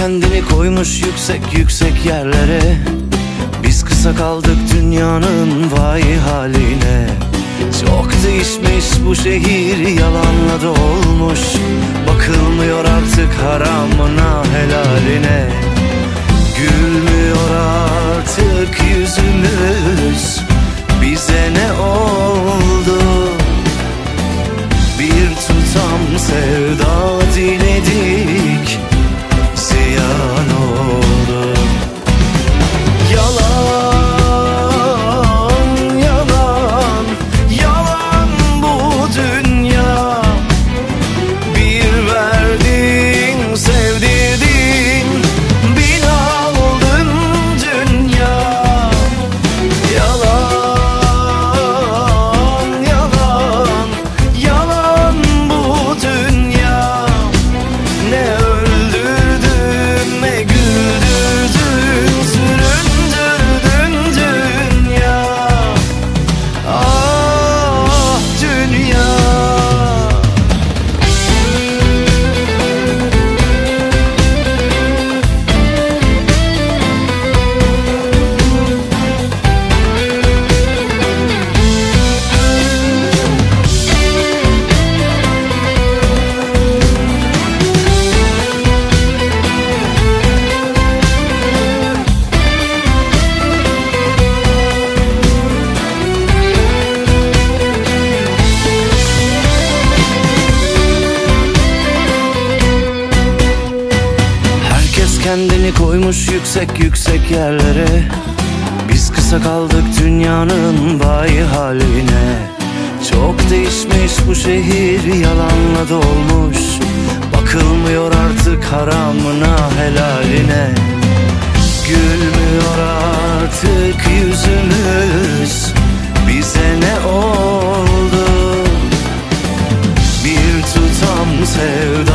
kendini koymuş yüksek yüksek yerlere. Biz kısa kaldık dünyanın vay haline. Çok değişmiş bu şehir yalanla dolmuş Bakılmıyor artık haramına helaline. Gülmüyor artık yüzümüz. Bize ne oldu? Bir tutam sevda diledik koymuş yüksek yüksek yerlere. Biz kısa kaldık dünyanın vay haline. Çok değişmiş bu şehir yalanla dolmuş. Bakılmıyor artık haramına helaline. Gülmüyor artık yüzümüz. Bize ne oldu? Bir tutam sevda